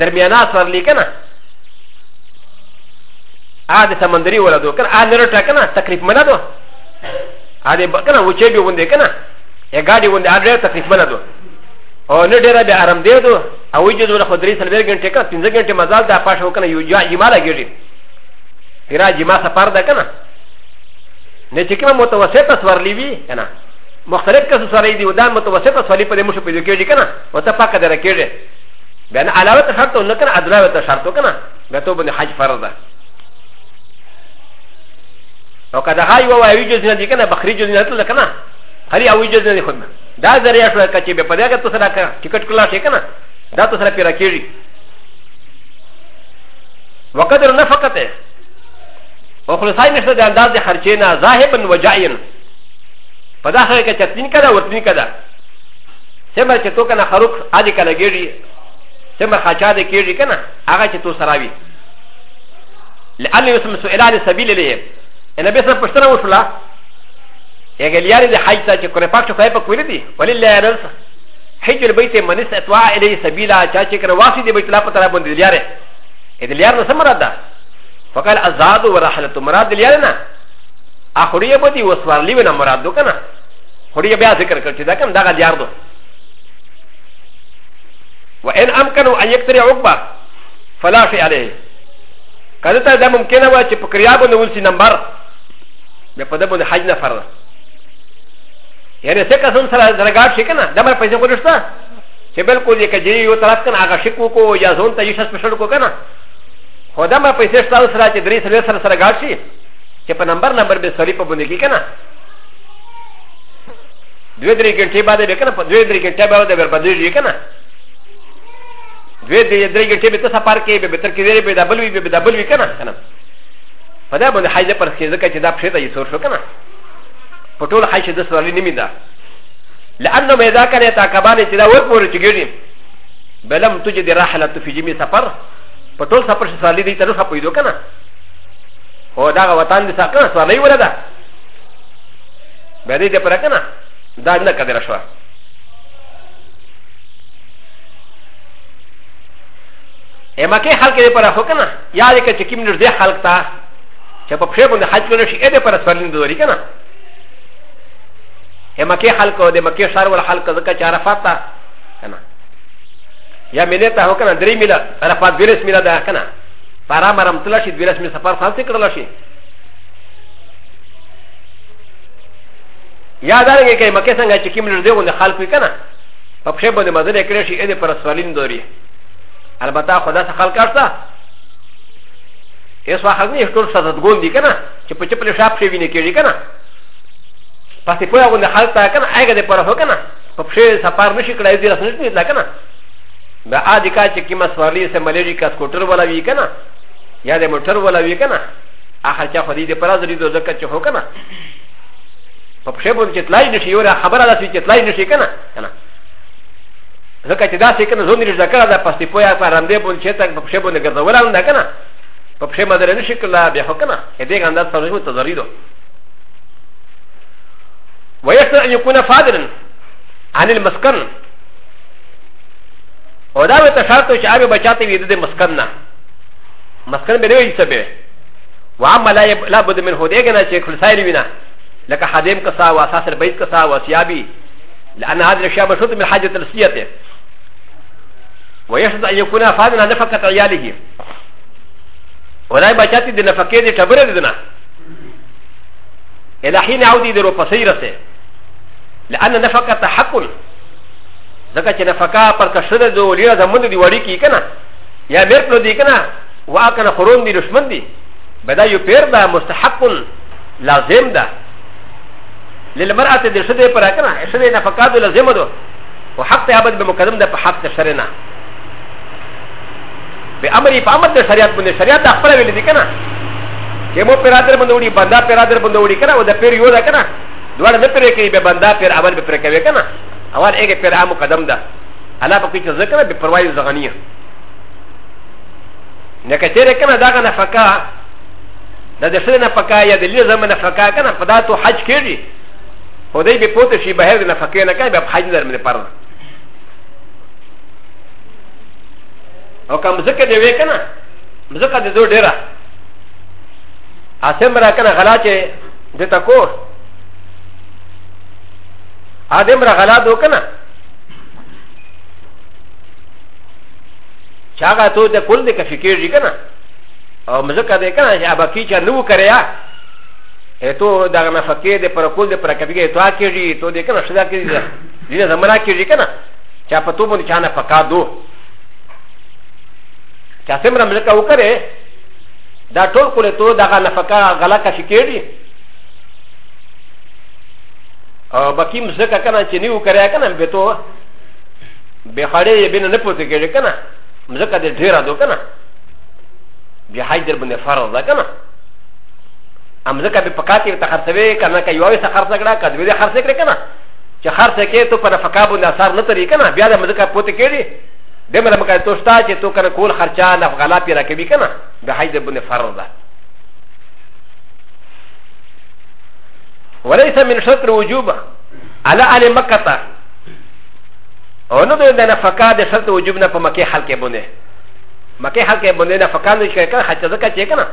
درميانا سوالي كنا هذا سمندري ولدو كنا هذا نرتا كنا تكريف ملادو هذا كنا وشيبي وندي كنا يغادي وندي هذا تكريف ملادو او نه ډیره به آرام دی دو او یې جوړه خدري سلبر ګنټه کړه 15 ګنټه مزال دا پښه وکنه یو یا یماله ګیږي ر ا ج ي ما سفر ده كنا نتيجه متوسطه سوارلي بي كنا مختلف كسو سواري دي ودان متوسطه سواري قد مش بيدو كيجي كنا وتفاك ده ركيجي بان علاوه شرطه نكنا عدلاوه شرطه كنا بتوب ان حج فرضه وقد هاي هو يجوز ان يكون بخريج جزء كنا هل يوجد جزء لكنا دا زريعه كتي بقدر تسرع كتكت كلا شكنا دا تسرع بيركيجي وقدر نفقته و خلصای نشته د انداز د خرچې نه ذاهبا و جائن په دا خبره کې چتلین کده ورتلین کده سمه چې تو کنه خروق عادي کنه ګیږي سمه خاچا دې کېږي کنه هغه چې تو سراوي لأن يسمى سؤالان سبيل إليه أنا بس أنا بشترى وشلا يقلياري دي حاجة چې کورې پاک شو خای په کولی دي ولله رز حج البيت من استطاع إليه سبيلا چا چې کړه واسي دي بیت الله په طرف باندې لیاره دې لیار نه سمرا ده فقال ازاد ورحلت مراد ليانا اخري بدي وسوارلي ونا مراد كنا خري بها ذكر كرتي ذاك دا قد ياردو وان امكنوا ان يكتري عقبه فلا شيء عليه كذا ده ممكن هو چې پکریابو نو ولسی نمبر به په دبن حج نه فرض یعنی څه کسان سره درګاټ شي کنه دا مې پیسې کوښتا چې بالکل یې کجې یو طرف کنه هغه شکو کو یا ځون ته یې شس پښړ کو کنه ほだま پیسې ستاسو سره چې درې سره سره سره ګاډ شي چې په نمبر نمبر به سړی په باندې کې کنه دوه درې ګنټې بعد به کنه په دوه درې ګنټې بعد به بدلې شي کنه دوه درې درې ګنټې به تاسو پار کې به به تر کې لري به دبل وي به دبل وي کنه کنه په دا باندې حاجه پر کې ځکه چې دا پښې ته یې سور شو کنه په ټول حاجه د سوالي نیمه ده لانه مې دا کنه تا کبانه چې دا وګورې چې ګړي بلم تجد رحله في جميع سفر په ټول سفر شي سوالي دی ته نه پوهېدو که نه هو دغه وطن دی که نه سوالۍ وره ده بیا دی دپره که نه دا نه قدره شوه اما کې خلک دې پر اخو کنه یا دې کې چې کوم نږدې خلک تا چې په پښه باندې حج کولای شي دې پر اسفلین دوري کنه اما کې خلک دې مکه شهر ول خلک ځکه چې عرفات ته やめねたほかな、ディミラ、アラファディレスミラダーカナ、パラマラムトラシ、ディレスミサパーファンティクラシ。やだれけ、マケサンがチキムルデオンのハルクイカナ、パプシェボのマゼレクレシエデパラスワリンドリ。アルバタホダサハルカルタ。エスワハニー、トルサザゴンディカナ、チプチプルシャプシェビネキリカナ。パティポヤウンのハルタカナ、アイガデパラホカナ、パプシェサパーミシクライズラスネットだかな。دا ا د ک ا چې کیما سوارلی سه ملری کا سکوټر ولا وی کنه یا د موټر ولا وی کنه اخر چا خدي د پراز لري دوزه کچ هو کنه په پښه باندې چې تلای نشي یو خبره ده چې تلای نشي کنه کنه ځکه چې دا څه کنه زون لري ځکه دا پستې پویا په رندې باندې چې تک په پښه باندې ګرځول نه کنه په پښه باندې نشي کله بیا هو کنه دې ګاندا سره مو تزریدو ويسر ان يكون فاضلا عن المسكن و دا و تشارتو چې ابي بچاته وي د مسکن نه مسکن به نه سبه و عم لا يب... لا بد من هو دغه چې خلصای وینا لکه حدیم کسا و اساس البيت کسا و سیابي لان هذه الاشياء مشروط من حاجه الاسيته ويشرط ان يكون فاضلا نفقه عياله ولا بچاته د نفقه دي خبره دي نه الى حين عودي درو پسيرسه لان نفقه حق ذکر چې نفقه پر کشره د ولیا زمند دی وړي کی کنه یا میر پر دی کنه وا کنه خرون دی دشمن دی بدا یو پیر دا مستحق لازم ده للمرأة د شده پر کنه شده نفقه د لازم ده او حق ته ابد بمقدم ده په حق د شرنا به امر په امر د شریعت باندې شریعت خپل ویل دي کنه چې مو پیرادر باندې وړي بندا پیرادر باندې وړي کنه او د پیر یو ده کنه دوه نه پیر کوي به بندا پیر عمل به پر کوي کنه او ا ل ا ج ا فرعا مقدم ده على فكره ذكر بفرواي الزغنيه نكتيري كما داغا نفكا دا دسر نفكا يا دليل زمن نفكا كان فداتو حج كيري ودي بفوتشي بهذه النفكا نكا بحج در من الفرد او كم ذكر دي ويكنا ذكر دي دو ديره اسمرا كان غلاشه دتكور アデムラガラドカナチャガトデコルデカフィケジカナアムザカデカナジャバキチャノカレアエトダガナファケデパラコルデパラカビゲトアケジトデカナシダケジディザマラケジカナチャパトボンチャナファカドチャセムラムザカウカレダトルコレトダガナファカガラカフィケジ او بکیم زکه کنه چې نیو کریا کنه به تو به خړې بین نه پوتې کېږي کنه مزکه دې ډیره دو کنه بیا حج در باندې فرض ده کنه ام زکه به پکاتې ته خرڅوي کنه که یوې څخه خرڅ کړه کدوې دې خرڅ کړې کنه چې خرڅ کې ته په فقا باندې اثر نه ترې کنه بیا دې مزکه پوتې کېږي دې مله مکه توستا چې تو کنه کول خرچا نه غلا پیرا کوي کنه به حج در باندې فرض ده وليس من شطر وجوب على آل مكة او نو ده نفقا ده شرط وجوبنا په مکه حل کې بونه مکه حل کې بونه نفقا نه شي کنه خچ زکه چي کنه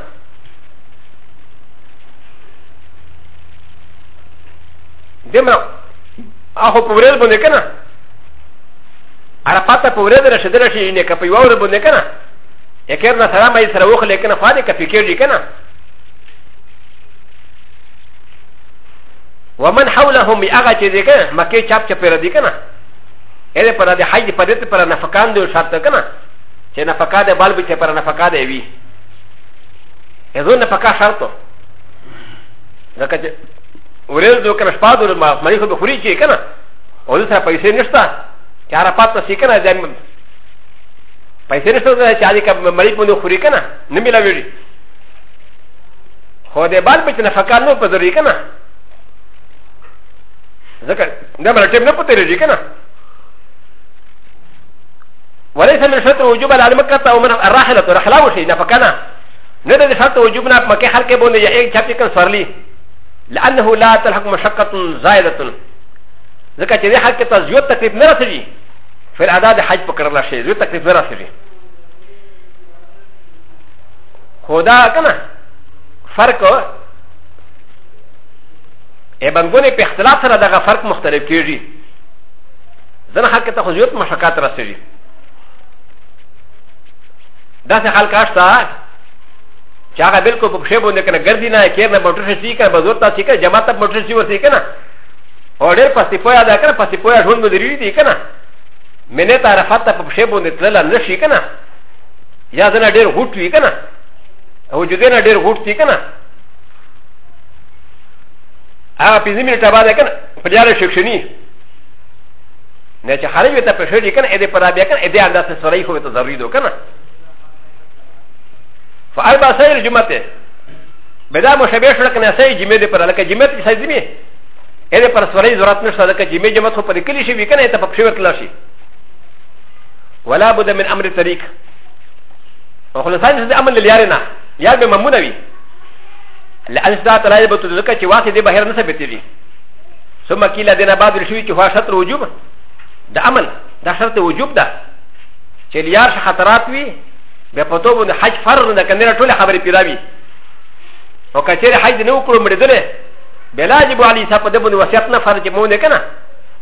دمه اهو په ورځ بونه کنه عرفات په ورځ راشدل شي نه کپي وور بونه کنه یکر نه سلام ای سره وخه لیکنه فاده کپی کېږي کنه ومن حولهم يغا چې دي کنه مکه چاپ چپ را دي کنه اې پر دې حج پر دې پر نفقان دي شرط کنه چې نفقا ده بل به پر نفقا ده وي اذن نفقا شرطو ځکه چې ورېل دو کنه شپه دور ما مری خو به خوري چې کنه او دې سره پیسې نشته چې را پات سي کنه ځان پیسې نشته چې علي کب مری په خوري کنه نه ملاوي خو دې بل به نفقا نو پزري کنه だから、ジェムのポテルジーかな。وليس من شرط وجوب على المكة ومن الراحلة ورحلة وشيء نفكنا ندد شرط وجوبنا مكة حركة بون يأيك إيه شابتي كان صرلي لأنه لا تلحق مشقة زائدة ذكا تدي حركة زيوت تكريب نرسجي في الأعداد حج بكر الله شيء زيوت تكريب نرسجي خدا كنا فرق ا ب ن گ و ن ي ب اختلاف سره دغه فرق مختلف کیږي ځنه خلک ته خو زیات مشکات رسېږي داسې خلک شته چې هغه بالکل په پښې باندې کنه ګرځي نه کېر نه موټر شي کنه بزور ته شي کنه جماعت ته موټر شي ورته کنه او ډېر پسې پویا ده کنه پسې پویا ژوند مدیری دي کنه منه ته عرفات ته په پښې باندې تلل نه شي کنه یا ځنه ډېر غوټ وي کنه او جدي نه ډېر غوټ شي کنه アピズミルタバデカン、プリアルシクシュニー。ネチハリウタペシュリカン、エデパラビアカン、エデアンダセソレイホウトザリドカナ。ファイバーセイルジュマテ。ベダムシャベシュラカナセイジメデパラカジメティサイズミ。エデパラソレイズラトナシャラカジメジマトパリキリシビカンエタパプシュワクラシ。ウラブデメンアムリタリク。ウォルサイズでアムリアリナ。ヤベマムナビ。لان ستا تلای به تذکر چې واقع دی بهر نه ثبتېږي ثم کیلا دینه بعد رشوی چې هو شرط وجوب د عمل دا شرط وجوب ده چې لیار خطرات وي به په تو باندې حج فرض ده کنه ټول خبرې پیراوي او کچېره حج نه وکړو مړدلې بلا جب علی صاحب د باندې وصیت نه فرض مو نه کنه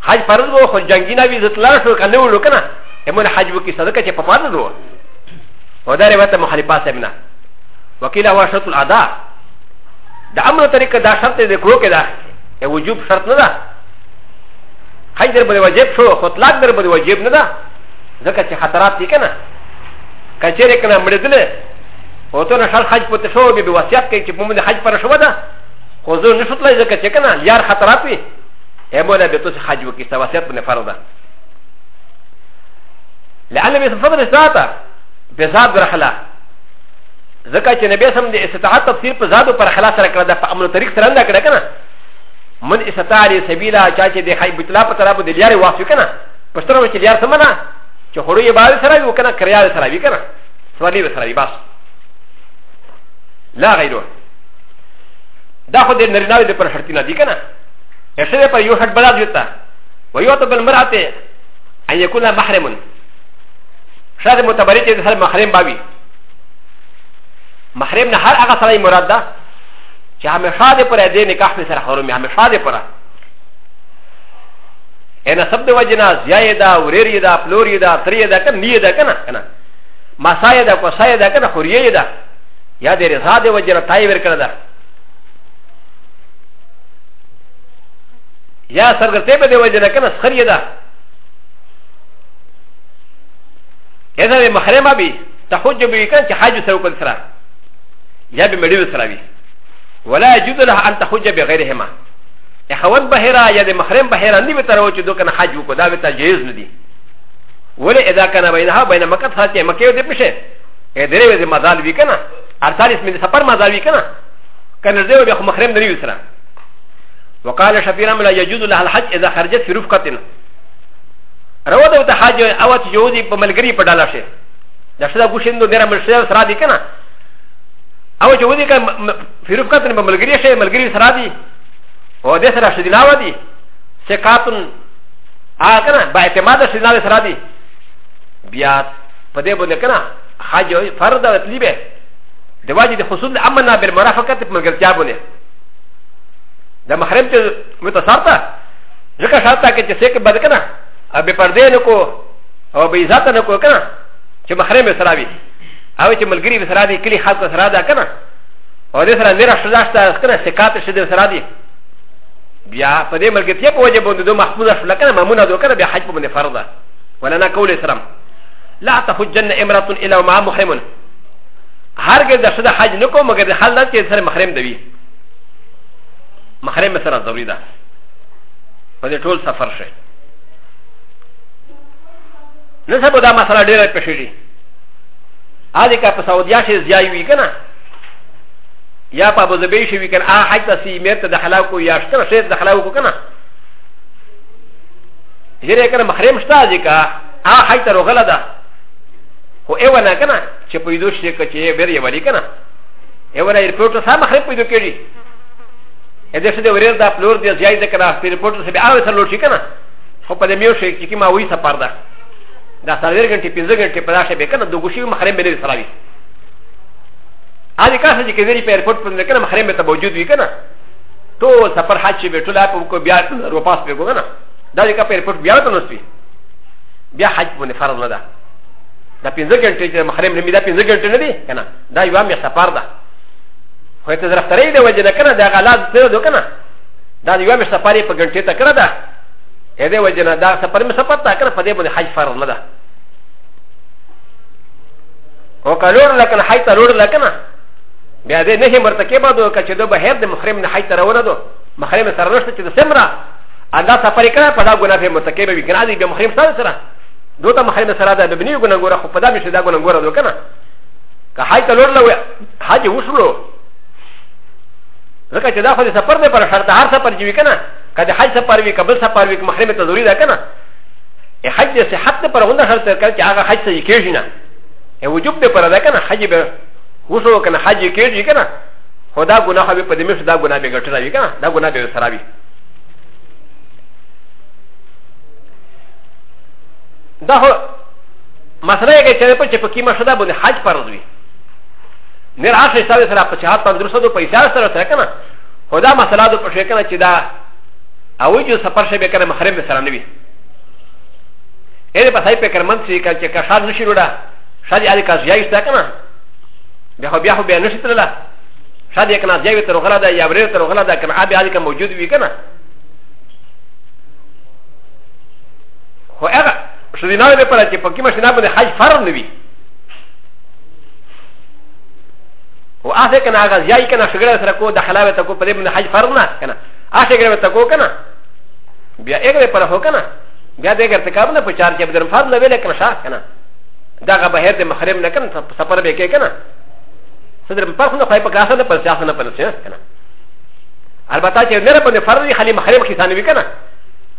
حج فرض وو خو جنگی نه وي زتلا شو کنه ولو کنه همون حج وکي صدقه چې په پاره وو و دا روایت مخالفات سمنا وکیلا هو شرط الاداء د امر طریقه دا شرط د کړو کې دا یو وجوب شرط نه ده حج در باندې واجب شو خو طلاق در باندې واجب نه ده ځکه چې خطرات دي کنه کچېره کنه مړدل او ته نشر حج پته شو به وصیت کوي چې موږ حج پر شو ده خو زه نشوت لای ځکه چې کنه یار خطرات وي همونه به تاسو حج وکي تاسو وصیت باندې فرض ده لعل به فضل ساعه بزاد رحله ځکه چې نبی سم د استطاعت تفسیر په زادو پر خلاص سره کړه د امن طریق سره نه کړه کنه من استطاع علی سبیلا چا چې د خی بتلا په طرف د لیارې واسو کنه پښتنو چې لیار سمنا چې خورو یې باندې سره یو کنه کریا سره وی کنه سوالی سره وی بس لا غیره دا خو د نریناوی د پر شرطی نه دی کنه هرڅه پر یو شرط بلاد یوتا و یو ته بل مراته ان یکون محرمن شاید متبرئ چې د محرم باوی محرم نه هر هغه سره مراد ده چې همیشه د پر دې نکاح په سره حرم همیشه د پر انا سب د وجنا زیاده دا وريري دا فلوري دا تري دا کنه ني دا کنه کنه مسای دا کوسای دا کنه خوري دا یا د رضا د وجنا تای ور کړه دا یا سرګرته به د وجنا کنه خري دا اذا محرم ابي تحج به کنه چې حج سره وکړه ي ا ب م ر ي و س ر ا و ي ولا يجوز لها ان تخرج بغيرهما ا خ و ا ت بهيرا يا د محرم بهيرا نبي تروج دو كان حج وكذا بتا جيز ندي ولا اذا كان بينها وبين مكه فاتي مكه دي بشه ادري وزي مزال بي كنا ارسالس من سفر مزال بي كنا كان زي وبخ محرم دري وسرا وقال شفيرا لا يجوز لها الحج اذا خرجت في رفقه رواه حاج اوت جوزي بملغري بدالاشه دا شدا غوشين دو ديرا مرشد سرا دي كنا او چې ودی کړه فیروف کتن په ملګری شه ملګری سره دی او د سره شدی لاو دی سکاتن آ کنه با اعتماد شدی لاو سره دی بیا په دې باندې کنه حج فرض او تلیبه د واجب د حصول امنا بالمرافقه په ملګرتیا باندې د محرم ته متصارته ځکه شرط کې چې سکه بد کنه ابه پردې نه کو او به عزت نه کو کنه چې محرم سره وي او چې ملګری وسره دي کلی خلق سره ده کنه او دې سره نره شدا شته کنه سکات شته سره دي بیا په دې ملګرتیا په وجه باندې دوه محفوظ شول کنه مامونه دوه کنه بیا حج په باندې فرض ده ولا نه کول اسلام لا تحجن امراه الا مع محرم هرګز د شدا حج نکو مګر د حل چې سره محرم دی محرم سره ضروري ده په دې ټول سفر شي نسبه دا مسله ډیره پېښېږي アディカパサウディアシェズヤイウィガナヤパブズベシウィガンアハイタシメタダハラコヤシタシェズダハラコカナジェレカナマハレムスタジカアハイタロガラダホエワナガナチェプイドシェカチェベリバリガナエワナイプロトサマハレプイドケリエデシェデウレダプロディアジャイデカナフィルポトセビアウェサロシカナホパデミューシェキキマウィサパダだサルゲンティピズゲンティパラシェベカナドグシムハレメディスラビアディカサジケディペアポップンデカナハレメタボジュディカナトウサパハチベトラポコビアロパスペゴナダディカペアポップビアトノスピビアハチモネファランダダピンズゲンティジャムハレメディピンズゲンティディカナダイワミアサパダフェテザラフタレイディワジェナカナダガラズセロドカナダディワミアサパリパゲンティタカナダ ا د ي وجنا دا سفر م سفر تاكل فدي بني حج فرض لدى و كالور لكن حي ترور لكن بهذه نهي مرتكبه دو كشدو بهر د محرم حي ترور دو محرم سرنوش تشد سمرا ا دا سفر كلا فدا غنا في مرتكبه بكنادي بمحرم سرسرا دو تا محرم سرادا ببني غنا غورا خفدا مش دا غنا غورا دو كنا كحي ترور لو حج وصلو لكن دا فدي سفر ده پر شرط هر سفر جي كنا ك د حج سفر وي كبل سفر وي محرم ت ض ر ي د ا كنا حج د صحت د پر هنده شرط كان چې هغه حج سي کېږي نه وجوب د پر دا كنا حج به وسو كنا حج کېږي كنا خو دا ګناه به په دې مشه دا ګناه به ګټه راوي كنا دا ګناه به سره وي دا هو مسله یې چې په چې په کې مشه دا باندې حج فرض وي نه راشه سره په 450 پیسې سره سره كنا خدا مسله د پښې کنه چې دا او جو سفر شبه کنه محرم به سره نوي اې په صحیح فکر مند سي کله چې کښار نشي وروړه شادي علي کا ځای شته کنه بیا خو بیا خو بیا نشي تللا شادي کنه ځای تر غلا ده یا ورې تر غلا ده کنه ابي علي کا موجود وي کنه خو هغه شدي نه به پر چې پکې ماشنا باندې حج فرض نوي او هغه کنه هغه ځای کنه شګره سره کو دخلاوه ته کو پرې باندې حج فرض نه کنه アシェグレタコーカナビアエグレパラホカナビアデグレタカナプチャージャブルファンのベレクシャーカナダガバヘルでマハレムネカンサパラベケカナサダムパフォンのパイプカサナプシャーサナプシャーカナアルバタチェネラプネファルリハリマハレムキサンビカナ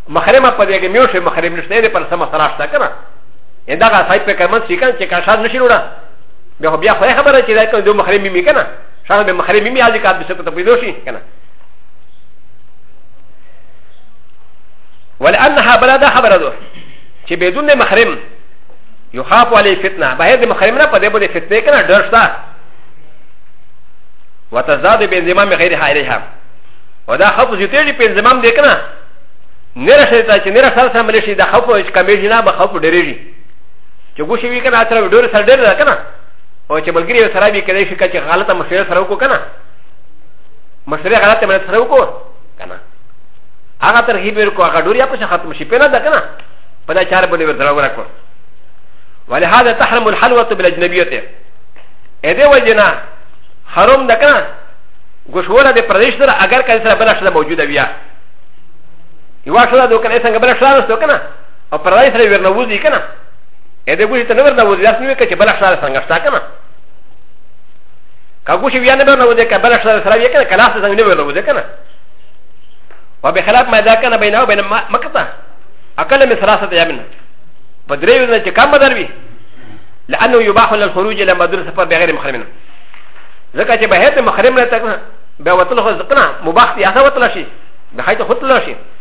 マハレマパディゲミューシェマハレムシネレパラサマサラシタカナエンダガサイペカマンシカンチェカシャーシュラビアホビアファレハバラチェレクンドマハレミミカナシャーベマハレミミアジカビセプトピドシカナ ولانها بلدا خبرده چې بدون محرم يخاف عليه فتنه بهر د محرم نه پدې بده فتنه کنه درستا وتزداد بانضمام غيرها اليها ودا خوف زیاتېږي په انضمام دې کنه نره شي ته چې نره سره سره ملشي دا خوف چې کمیږي نه به خوف ډېرېږي چې ګوشي وی کنه اتره ډېر سره ډېر کنه او چې بلګری سره به کېدای شي چې غلطه مشوره سره وکړه کنه مشوره غلطه مله سره وکړه アガタヒベルコアガドリアプシャハトムシペラダガナパダチャーブネブザワラコワレハダタハムルハルワトブレジネビューテエデワジナハロムダガナゴシュワラデプレジナアガカンサブラシナモジュダビアイワシュラドカネサンガブラシナストカナアパライスレベルナウズイカナエデブリタナウズヤスミューケチバラシナサンガスタカナカゴシュウィアネブナウズヤカバラシナサラビアカナカラスサンネブナウズヤカナ وبخلاف ما ذاك انا بينه وبين مكه اقل من ثلاثه ايام بدري ولا كم بدر بي لانه يباح للخروج الى مدرسه بغير محرم ذكا بهيت محرم لا تكنا بوتل خزقنا مباح يا وتلاشي بحيث خطلاشي